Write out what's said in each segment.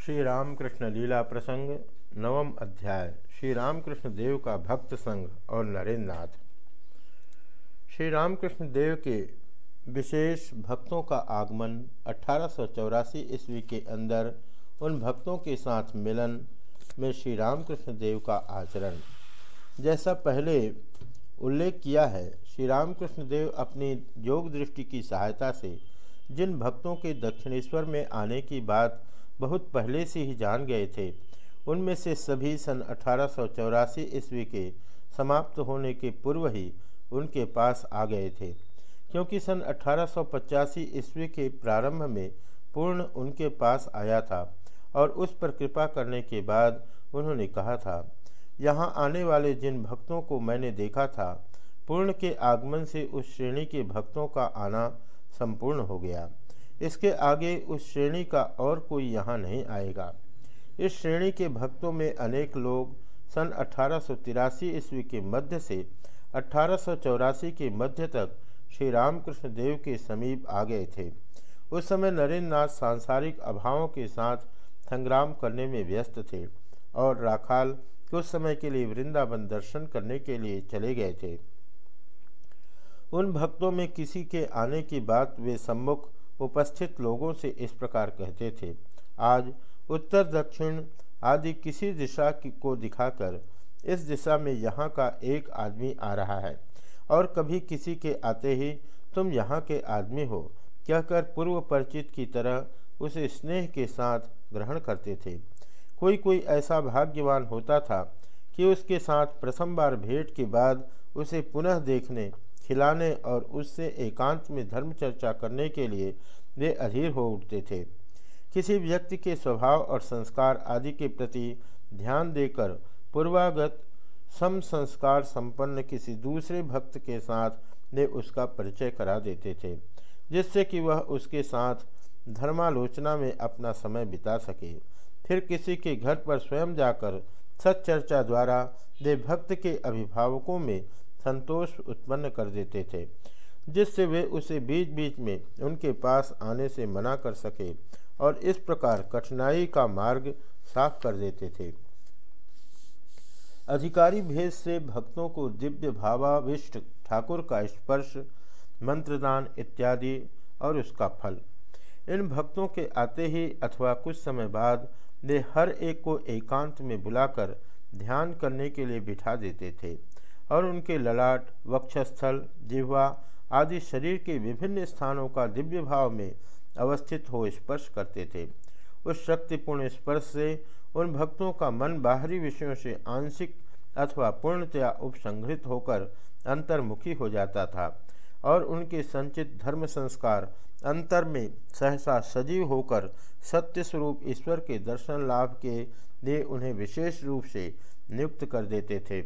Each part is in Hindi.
श्री रामकृष्ण लीला प्रसंग, नवम अध्याय। श्री रामकृष्ण देव का भक्त संघ और नरेंद्र नाथ श्री रामकृष्ण देव के विशेष भक्तों का आगमन अठारह सौ चौरासी ईस्वी के अंदर उन भक्तों के साथ मिलन में श्री रामकृष्ण देव का आचरण। जैसा पहले उल्लेख किया है श्री रामकृष्ण देव अपनी योग दृष्टि की सहायता से जिन भक्तों के दक्षिणेश्वर में आने की बात बहुत पहले से ही जान गए थे। उनमें से सभी सन अठारह सौ चौरासी ईस्वी के समाप्त होने के पूर्व ही उनके पास आ गए थे, क्योंकि सन अठारह सौ पचासी ईस्वी के प्रारंभ में पूर्ण उनके पास आया था और उस पर कृपा करने के बाद उन्होंने कहा था, यहाँ आने वाले जिन भक्तों को मैंने देखा था, पूर्ण के आगमन से उस श्रेणी के भक्तों का आना संपूर्ण हो गया। इसके आगे उस श्रेणी का और कोई यहाँ नहीं आएगा। इस श्रेणी के भक्तों में अनेक लोग सन अठारह सौ तिरासी ईस्वी के मध्य से अठारह सौ चौरासी के मध्य तक श्री रामकृष्ण देव के समीप आ गए थे। उस समय नरेंद्र नाथ सांसारिक अभावों के साथ संग्राम करने में व्यस्त थे और राखाल कुछ समय के लिए वृंदावन दर्शन करने के लिए चले गए थे। उन भक्तों में किसी के आने की बात वे सम्मुख उपस्थित लोगों से इस प्रकार कहते थे। आज उत्तर, दक्षिण आदि किसी दिशा की को दिखाकर इस दिशा में यहाँ का एक आदमी आ रहा है और कभी किसी के आते ही तुम यहाँ के आदमी हो, कहकर पूर्व परिचित की तरह उसे स्नेह के साथ ग्रहण करते थे। कोई कोई ऐसा भाग्यवान होता था कि उसके साथ प्रथम बार भेंट के बाद उसे पुनः देखने खिलाने और उससे एकांत में धर्म चर्चा करने के लिए वे अधीर हो उठते थे। किसी व्यक्ति के स्वभाव और संस्कार आदि के प्रति ध्यान देकर पूर्वागत सम संस्कार संपन्न किसी दूसरे भक्त के साथ वे उसका परिचय करा देते थे, जिससे कि वह उसके साथ धर्मालोचना में अपना समय बिता सके। फिर किसी के घर पर स्वयं जाकर सच्चर्चा द्वारा वे भक्त के अभिभावकों में संतोष उत्पन्न कर देते थे, जिससे वे उसे बीच बीच में उनके पास आने से मना कर सके और इस प्रकार कठिनाई का मार्ग साफ़ कर देते थे। अधिकारी भेद से भक्तों को दिव्य भावाविष्ट ठाकुर का स्पर्श, मंत्रदान इत्यादि और उसका फल। इन भक्तों के आते ही अथवा कुछ समय बाद वे हर एक को एकांत में बुलाकर ध्यान करने के लिए बिठा देते थे। और उनके ललाट, वक्षस्थल, जिह्वा आदि शरीर के विभिन्न स्थानों का दिव्य भाव में अवस्थित हो स्पर्श करते थे। उस शक्तिपूर्ण स्पर्श से उन भक्तों का मन बाहरी विषयों से आंशिक अथवा पूर्णतया उपसंहृत होकर अंतर्मुखी हो जाता था और उनके संचित धर्म संस्कार अंतर में सहसा सजीव होकर सत्य स्वरूप ईश्वर के दर्शन लाभ के लिए उन्हें विशेष रूप से नियुक्त कर देते थे।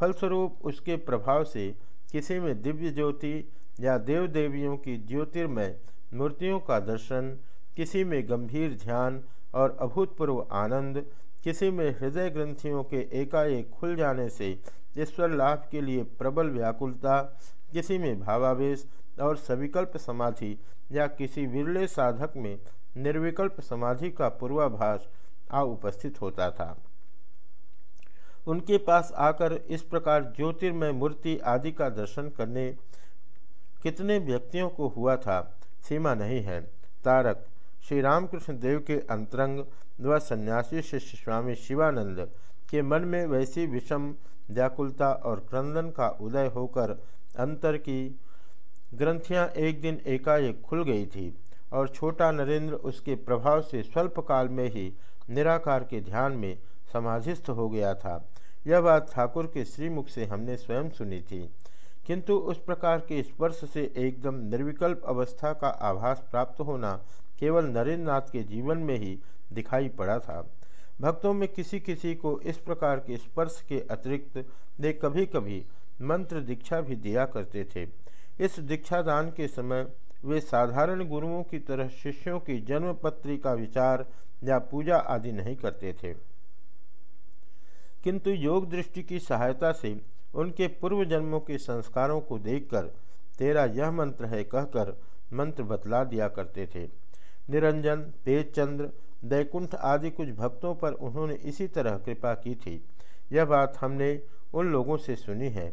फलस्वरूप उसके प्रभाव से किसी में दिव्य ज्योति या देव देवियों की ज्योतिर्मय मूर्तियों का दर्शन, किसी में गंभीर ध्यान और अभूतपूर्व आनंद, किसी में हृदय ग्रंथियों के एकाएक खुल जाने से ईश्वर लाभ के लिए प्रबल व्याकुलता, किसी में भावावेश और सविकल्प समाधि या किसी विरले साधक में निर्विकल्प समाधि का पूर्वाभास आ उपस्थित होता था। उनके पास आकर इस प्रकार ज्योतिर्मय मूर्ति आदि का दर्शन करने कितने व्यक्तियों को हुआ था, सीमा नहीं है। तारक, श्री रामकृष्ण देव के अंतरंग व सन्यासी शिष्य स्वामी शिवानंद के मन में वैसी विषम व्याकुलता और क्रंदन का उदय होकर अंतर की ग्रंथियाँ एक दिन एकाएक खुल गई थी और छोटा नरेंद्र उसके प्रभाव से स्वल्प काल में ही निराकार के ध्यान में समाधिस्थ हो गया था। यह बात ठाकुर के श्रीमुख से हमने स्वयं सुनी थी। किंतु उस प्रकार के स्पर्श से एकदम निर्विकल्प अवस्था का आभास प्राप्त होना केवल नरेंद्र नाथ के जीवन में ही दिखाई पड़ा था। भक्तों में किसी किसी को इस प्रकार के स्पर्श के अतिरिक्त वे कभी कभी मंत्र दीक्षा भी दिया करते थे। इस दीक्षादान के समय वे साधारण गुरुओं की तरह शिष्यों की जन्म पत्री का विचार या पूजा आदि नहीं करते थे। किंतु योग दृष्टि की सहायता से उनके पूर्व जन्मों के संस्कारों को देखकर तेरा यह मंत्र है कहकर मंत्र बतला दिया करते थे। निरंजन, तेजचंद्र दैकुंठ आदि कुछ भक्तों पर उन्होंने इसी तरह कृपा की थी। यह बात हमने उन लोगों से सुनी है।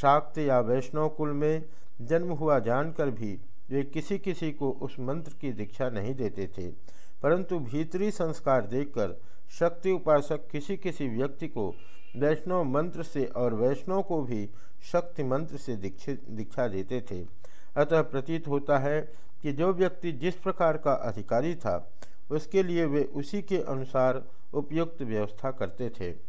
शाक्त या वैष्णव कुल में जन्म हुआ जानकर भी वे किसी किसी को उस मंत्र की दीक्षा नहीं देते थे। परंतु भीतरी संस्कार देखकर शक्ति उपासक किसी किसी व्यक्ति को वैष्णव मंत्र से और वैष्णव को भी शक्ति मंत्र से दीक्षित दीक्षा देते थे। अतः प्रतीत होता है कि जो व्यक्ति जिस प्रकार का अधिकारी था, उसके लिए वे उसी के अनुसार उपयुक्त व्यवस्था करते थे।